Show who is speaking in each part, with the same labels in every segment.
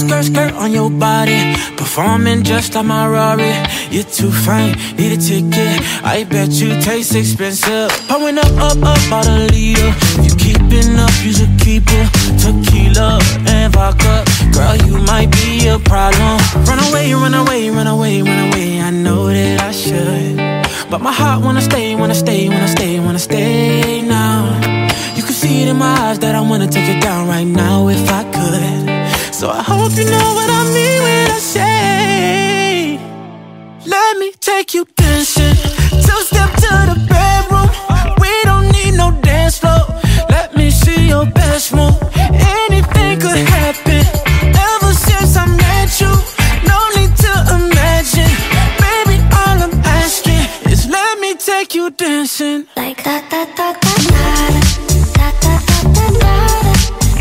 Speaker 1: skirt, skirt on your body. Performing just like my Rari. You're too fine, need a ticket. I bet you taste expensive. Pouring up, up, up, about a liter. If you keeping up, you should keep it. Tequila and vodka. But my heart wanna stay, wanna stay, wanna stay, wanna stay now. You can see it in my eyes that I wanna take it down right now if I could. So I hope you know what I mean when I say, take you dancing.
Speaker 2: Like da da da da da da da da da da da da da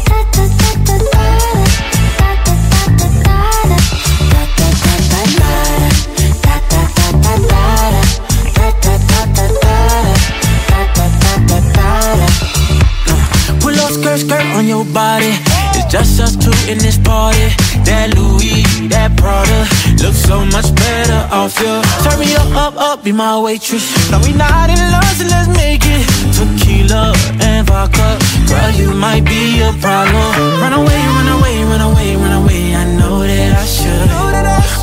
Speaker 2: da da
Speaker 1: Pull up skirt, skirt on your body. Just us two in this party. That Louis, that Prada, looks so much better off you. Turn me up, up, up, be my waitress. No, we not in love, so let's make it. Tequila and vodka, girl, you might be a problem. Run away, run away, run away, run away. I know that I should,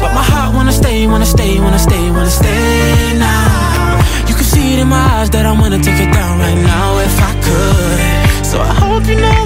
Speaker 1: but my heart wanna stay, wanna stay, wanna stay, wanna stay now. You can see it in my eyes that I wanna take it down right now if I could. So I hope you know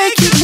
Speaker 2: take you